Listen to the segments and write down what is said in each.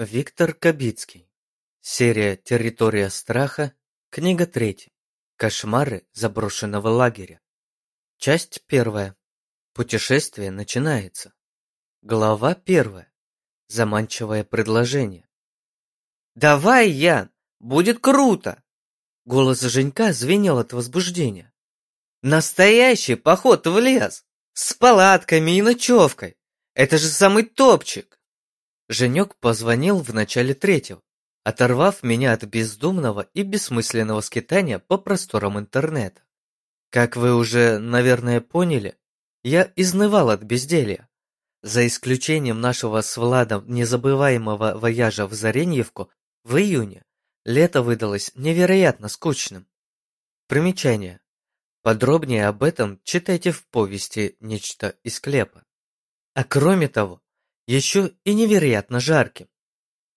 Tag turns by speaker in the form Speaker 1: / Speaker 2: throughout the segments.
Speaker 1: Виктор Кабицкий. Серия «Территория страха», книга третья. Кошмары заброшенного лагеря. Часть первая. Путешествие начинается. Глава первая. Заманчивое предложение.
Speaker 2: «Давай, Ян, будет круто!» Голос Женька звенел от возбуждения. «Настоящий поход в лес! С палатками и ночевкой! Это же самый топчик!»
Speaker 1: Женек позвонил в начале третьего, оторвав меня от бездумного и бессмысленного скитания по просторам интернета. Как вы уже, наверное, поняли, я изнывал от безделья. За исключением нашего с Владом незабываемого вояжа в Зареньевку в июне, лето выдалось невероятно скучным. Примечание. Подробнее об этом читайте в повести «Нечто из склепа». А кроме того, еще и невероятно жарким.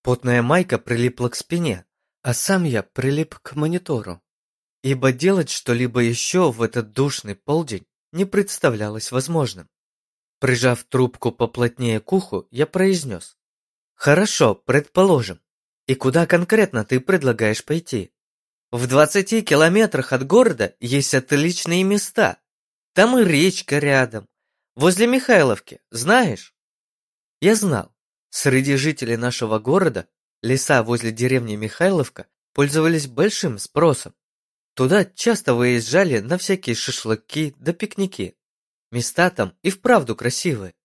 Speaker 1: Потная майка прилипла к спине, а сам я прилип к монитору, ибо делать что-либо еще в этот душный полдень не представлялось возможным. Прижав трубку поплотнее к уху, я произнес. «Хорошо, предположим. И куда конкретно ты предлагаешь пойти?»
Speaker 2: «В двадцати километрах от города есть отличные места. Там и речка рядом. Возле Михайловки, знаешь?»
Speaker 1: Я знал, среди жителей нашего города леса возле деревни Михайловка пользовались большим спросом. Туда часто выезжали на всякие шашлыки да пикники. Места там и вправду красивые.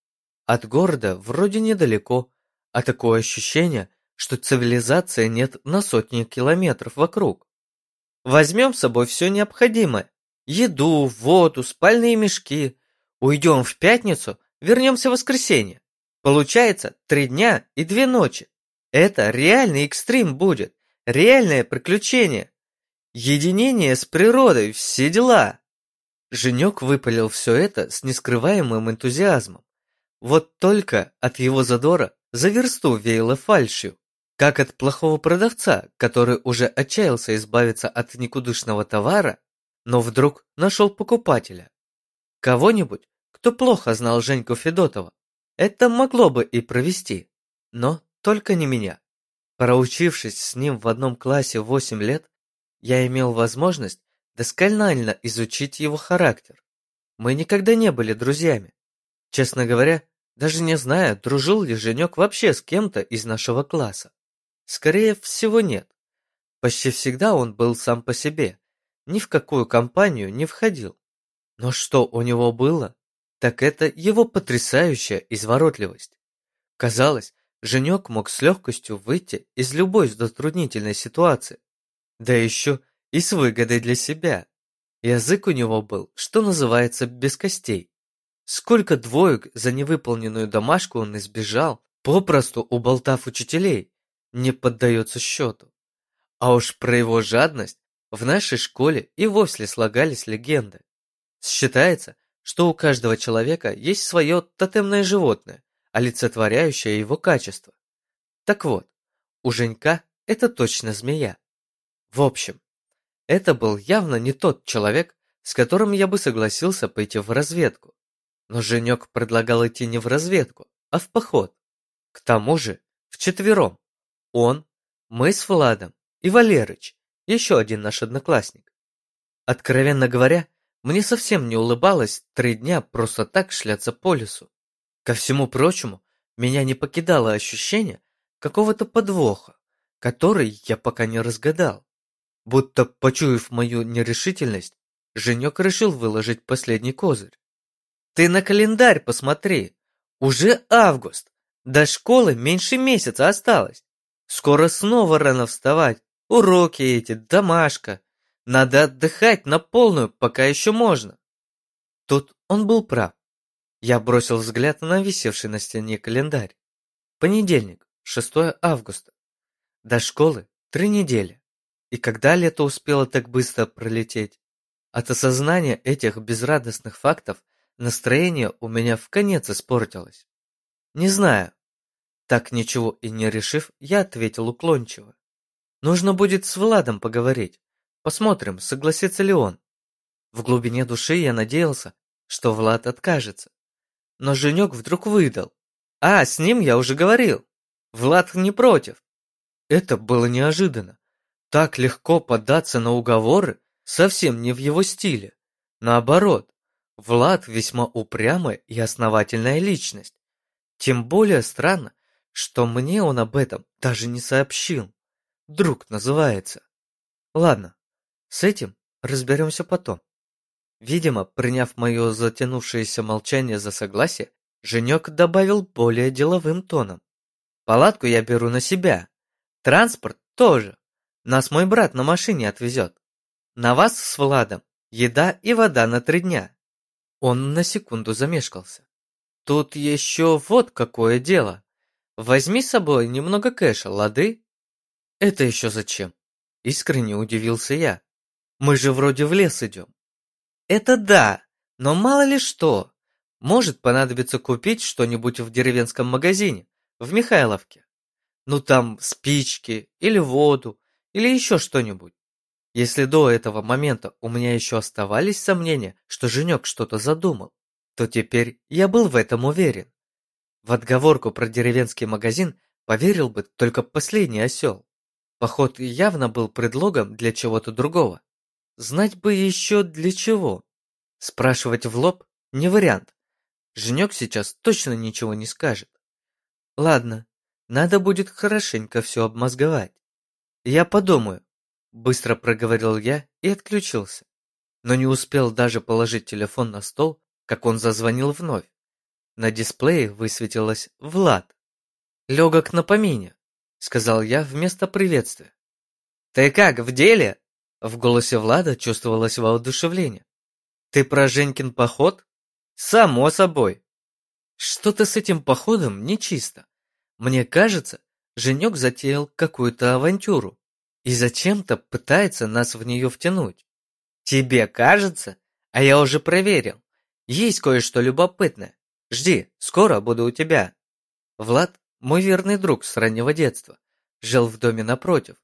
Speaker 1: От города вроде недалеко, а такое ощущение, что цивилизации нет на сотни километров вокруг.
Speaker 2: Возьмем с собой все необходимое. Еду, воду, спальные мешки. Уйдем в пятницу, вернемся в воскресенье. Получается три дня и две ночи. Это реальный экстрим будет, реальное приключение. Единение с природой, все дела.
Speaker 1: Женек выпалил все это с нескрываемым энтузиазмом. Вот только от его задора за версту веяло фальшью, как от плохого продавца, который уже отчаялся избавиться от никудышного товара, но вдруг нашел покупателя. Кого-нибудь, кто плохо знал Женьку Федотова, это могло бы и провести, но только не меня. Проучившись с ним в одном классе 8 лет, я имел возможность досконально изучить его характер. Мы никогда не были друзьями. Честно говоря, даже не знаю, дружил ли Женек вообще с кем-то из нашего класса. Скорее всего, нет. Почти всегда он был сам по себе, ни в какую компанию не входил. Но что у него было, так это его потрясающая изворотливость. Казалось, Женек мог с легкостью выйти из любой затруднительной ситуации, да еще и с выгодой для себя. Язык у него был, что называется, без костей. Сколько двоек за невыполненную домашку он избежал, попросту уболтав учителей, не поддается счету. А уж про его жадность в нашей школе и вовсе слагались легенды. Считается, что у каждого человека есть свое тотемное животное, олицетворяющее его качество. Так вот, у Женька это точно змея. В общем, это был явно не тот человек, с которым я бы согласился пойти в разведку. Но Женек предлагал идти не в разведку, а в поход. К тому же, вчетвером. Он, мы с Владом и Валерыч, еще один наш одноклассник. Откровенно говоря, мне совсем не улыбалось три дня просто так шляться по лесу. Ко всему прочему, меня не покидало ощущение какого-то подвоха, который я пока не разгадал. Будто, почуяв мою нерешительность, Женек решил выложить последний козырь.
Speaker 2: «Ты на календарь посмотри! Уже август! До школы меньше месяца осталось! Скоро снова рано вставать, уроки эти, домашка, надо отдыхать на полную, пока еще можно.
Speaker 1: Тут он был прав. Я бросил взгляд на висевший на стене календарь. Понедельник, 6 августа. До школы три недели. И когда лето успело так быстро пролететь? От осознания этих безрадостных фактов настроение у меня в конец испортилось. Не знаю. Так ничего и не решив, я ответил уклончиво. Нужно будет с Владом поговорить. Посмотрим, согласится ли он. В глубине души я надеялся, что Влад откажется. Но Женек вдруг выдал. «А, с ним я уже говорил».
Speaker 2: Влад не против. Это было неожиданно. Так легко поддаться на уговоры совсем не в его стиле. Наоборот, Влад весьма упрямая и основательная личность. Тем более странно, что мне он об этом даже не сообщил. Друг называется. Ладно, с этим разберемся потом. Видимо, приняв мое затянувшееся молчание за согласие, Женек добавил более деловым тоном. Палатку я беру на себя. Транспорт тоже. Нас мой брат на машине отвезет. На вас с Владом еда и вода на три дня. Он на секунду замешкался. Тут еще вот какое дело. Возьми с собой немного кэша, лады? Это еще зачем? Искренне удивился я. Мы же вроде в лес идем. Это да, но мало ли что. Может понадобиться купить что-нибудь в деревенском магазине, в Михайловке. Ну там спички, или воду, или еще что-нибудь. Если до этого момента у меня еще оставались сомнения, что Женек что-то задумал, то теперь я был в этом уверен. В отговорку про деревенский магазин поверил бы только последний осел. Поход явно был предлогом для чего-то другого. Знать бы еще для чего. Спрашивать в лоб не вариант. Женек сейчас точно ничего не скажет. Ладно, надо будет хорошенько все обмозговать. Я подумаю, быстро проговорил я и отключился. Но не успел даже положить телефон на стол, как он зазвонил вновь. На дисплее высветилось «Влад». «Легок на помине», — сказал я вместо приветствия. «Ты как, в деле?» В голосе Влада чувствовалось воодушевление. «Ты про Женькин поход?» «Само собой». «Что-то с этим походом нечисто. Мне кажется, Женек затеял какую-то авантюру и зачем-то пытается нас в нее втянуть. Тебе кажется? А я уже проверил. Есть кое-что любопытное. Жди, скоро буду у тебя. Влад, мой верный друг с раннего детства, жил в доме напротив,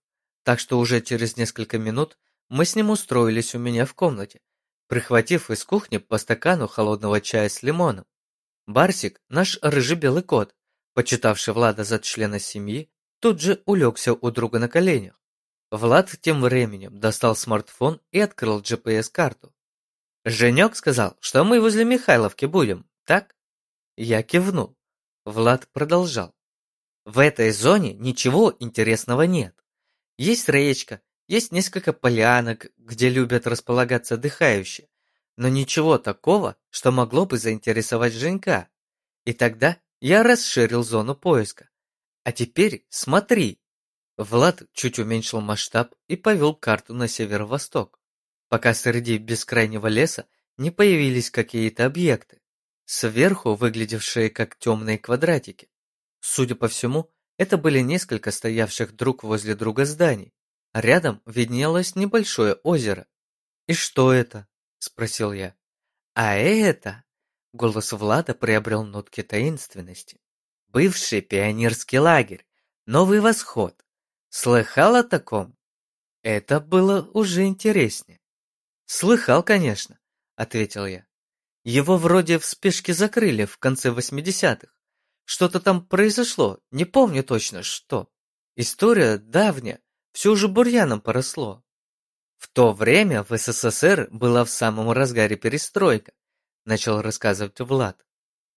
Speaker 2: так что уже через несколько минут мы с ним устроились у меня в комнате, прихватив из кухни по стакану холодного чая с лимоном. Барсик, наш рыжий-белый кот, почитавший Влада за члена семьи, тут же улегся у друга на коленях. Влад тем временем достал смартфон и открыл GPS-карту. «Женек сказал, что мы возле Михайловки будем, так?» Я кивнул. Влад продолжал. В этой зоне ничего интересного нет. Есть речка, есть несколько полянок, где любят располагаться отдыхающие, но ничего такого, что могло бы заинтересовать Женька. И тогда я расширил зону поиска. А теперь смотри. Влад чуть уменьшил масштаб и повел карту на северо-восток, пока среди бескрайнего леса не появились какие-то объекты сверху выглядевшие как темные квадратики. Судя по всему, это были несколько стоявших друг возле друга зданий, а рядом виднелось небольшое озеро. «И что это?» – спросил я. «А это...» – голос Влада приобрел нотки таинственности. «Бывший пионерский лагерь, новый восход. Слыхал о таком?» Это было уже интереснее. «Слыхал, конечно», – ответил я. Его вроде в спешке закрыли в конце 80-х. Что-то там произошло, не помню точно что. История давняя, все уже бурьяном поросло. В то время в СССР была в самом разгаре перестройка, начал рассказывать Влад.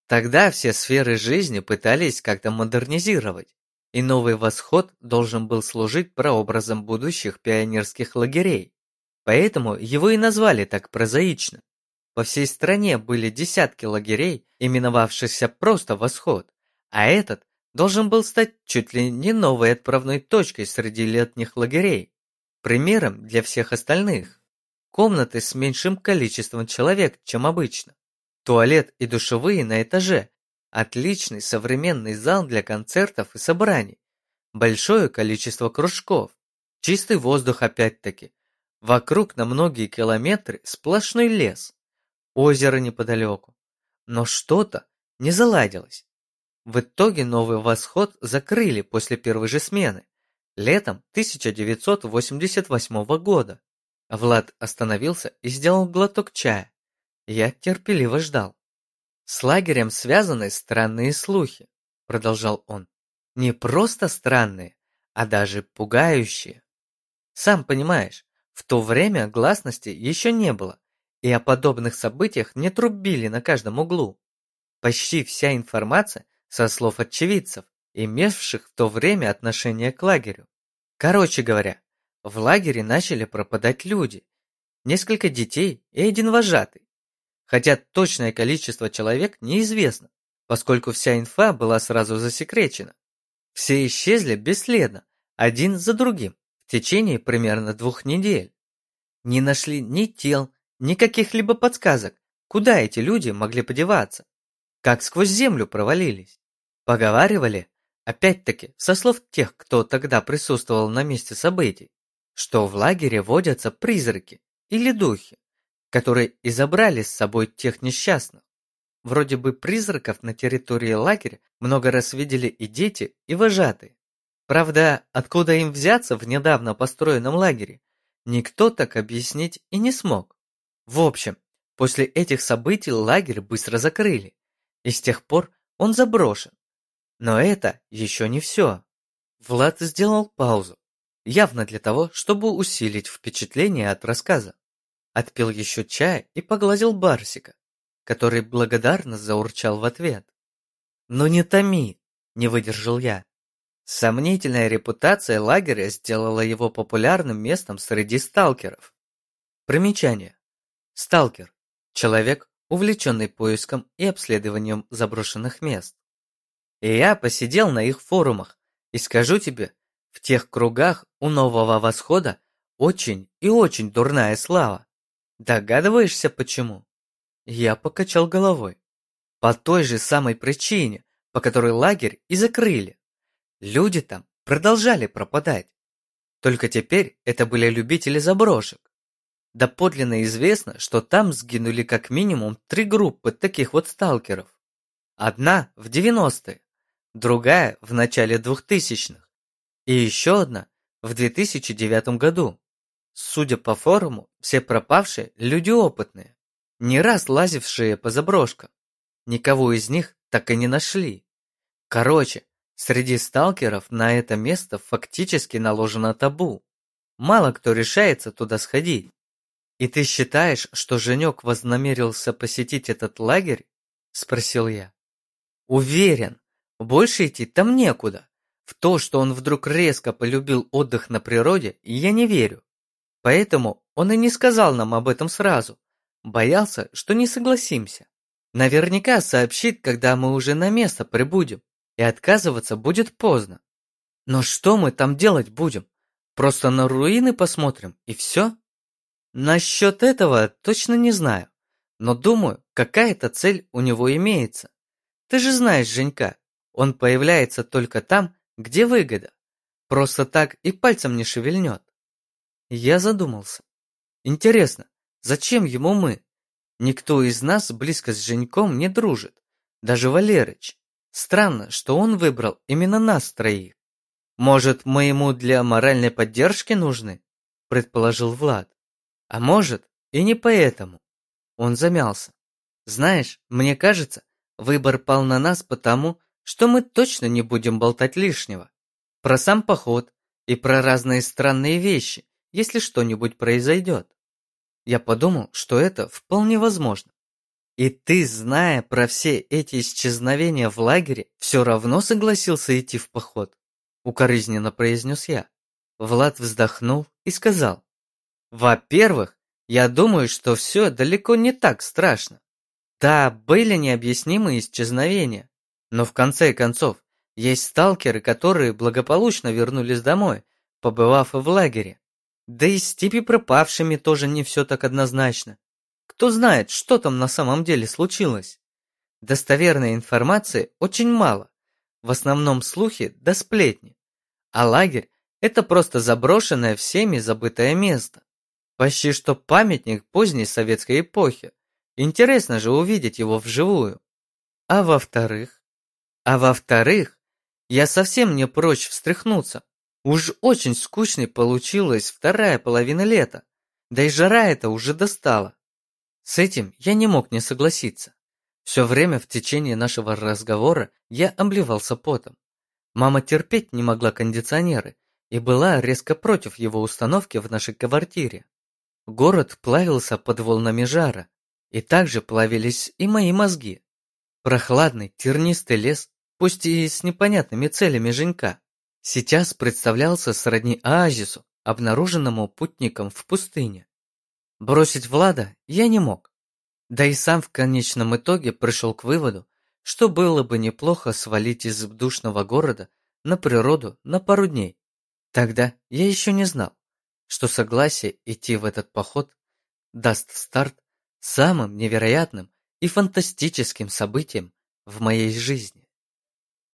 Speaker 2: Тогда все сферы жизни пытались как-то модернизировать, и новый восход должен был служить прообразом будущих пионерских лагерей. Поэтому его и назвали так прозаично. По всей стране были десятки лагерей, именовавшихся просто «Восход», а этот должен был стать чуть ли не новой отправной точкой среди летних лагерей, примером для всех остальных. Комнаты с меньшим количеством человек, чем обычно. Туалет и душевые на этаже. Отличный современный зал для концертов и собраний. Большое количество кружков. Чистый воздух опять-таки. Вокруг на многие километры сплошной лес озеро неподалеку. Но что-то не заладилось. В итоге новый восход закрыли после первой же смены, летом 1988 года. Влад остановился и сделал глоток чая. Я терпеливо ждал. «С лагерем связаны странные слухи», — продолжал он.
Speaker 1: Не просто странные, а даже пугающие. Сам понимаешь, в то время гласности еще не было, и о подобных событиях не трубили на каждом углу. Почти вся информация со слов очевидцев, имевших в то время отношение к лагерю. Короче говоря, в лагере начали пропадать люди, несколько детей и один вожатый. Хотя точное количество человек неизвестно, поскольку вся инфа была сразу засекречена. Все исчезли бесследно, один за другим, в течение примерно двух недель. Не нашли ни тел, ни каких-либо подсказок, куда эти люди могли подеваться, как сквозь землю провалились. Поговаривали, опять-таки, со слов тех, кто тогда присутствовал на месте событий, что в лагере водятся призраки или духи, которые и забрали с собой тех несчастных. Вроде бы призраков на территории лагеря много раз видели и дети, и вожатые. Правда, откуда им взяться в недавно построенном лагере, никто так объяснить и не смог. В общем, после этих событий лагерь быстро закрыли, и с тех пор он заброшен. Но это еще не все. Влад сделал паузу, явно для того, чтобы усилить впечатление от рассказа. Отпил еще чая и погладил Барсика, который благодарно заурчал в ответ. «Ну не томи!» – не выдержал я. Сомнительная репутация лагеря сделала его популярным местом среди сталкеров. Примечание. Сталкер – человек, увлеченный поиском и обследованием заброшенных мест. И я посидел на их форумах, и скажу тебе, в тех кругах у Нового Восхода очень и очень дурная слава. Догадываешься почему? Я покачал головой. По той же самой причине, по которой лагерь и закрыли. Люди там продолжали пропадать. Только теперь это были любители заброшек. Да подлинно известно, что там сгинули как минимум три группы таких вот сталкеров. Одна в 90-е, другая в начале 2000-х, и еще одна в 2009 году. Судя по форуму, все пропавшие – люди опытные, не раз лазившие по заброшкам. Никого из них так и не нашли. Короче, среди сталкеров на это место фактически наложено табу. Мало кто решается туда сходить. «И ты считаешь, что Женек вознамерился посетить этот лагерь?» – спросил я. «Уверен, больше идти там некуда. В то, что он вдруг резко полюбил отдых на природе, я не верю. Поэтому он и не сказал нам об этом сразу. Боялся, что не согласимся. Наверняка сообщит, когда мы уже на место прибудем, и отказываться будет поздно. Но что мы там делать будем? Просто на руины посмотрим, и все? Насчет этого точно не знаю, но думаю, какая-то цель у него имеется. Ты же знаешь Женька, он появляется только там, где выгода? Просто так и пальцем не шевельнет. Я задумался. Интересно, зачем ему мы? Никто из нас близко с Женьком не дружит. Даже Валерыч. Странно, что он выбрал именно нас троих. Может, мы ему для моральной поддержки нужны? Предположил Влад. А может, и не поэтому. Он замялся. Знаешь, мне кажется, выбор пал на нас потому, что мы точно не будем болтать лишнего. Про сам поход и про разные странные вещи, если что-нибудь произойдет. Я подумал, что это вполне возможно. И ты, зная про все эти исчезновения в лагере, все равно согласился идти в поход? Укоризненно произнес я. Влад вздохнул и сказал. Во-первых, я думаю, что все далеко не так страшно. Да, были необъяснимые исчезновения, но в конце концов, есть сталкеры, которые благополучно вернулись домой, побывав в лагере. Да и с типи пропавшими тоже не все так однозначно. Кто знает, что там на самом деле случилось? Достоверной информации очень мало. В основном слухи да сплетни. А лагерь – это просто заброшенное всеми забытое место. Почти что памятник поздней советской эпохи. Интересно же увидеть его вживую. А во-вторых, а во-вторых, я совсем не прочь встряхнуться. Уж очень скучной получилась вторая половина лета. Да и жара это уже достала. С этим я не мог не согласиться. Все время в течение нашего разговора я обливался потом. Мама терпеть не могла кондиционеры и была резко против его установки в нашей квартире. Город плавился под волнами жара, и также плавились и мои мозги. Прохладный, тернистый лес, пусть и с непонятными целями Женька, сейчас представлялся сродни оазису, обнаруженному путником в пустыне. Бросить Влада я не мог. Да и сам в конечном итоге пришел к выводу, что было бы неплохо свалить из душного города на природу на пару дней. Тогда я еще не знал, что согласие идти в этот поход даст старт самым невероятным и фантастическим событиям в моей жизни.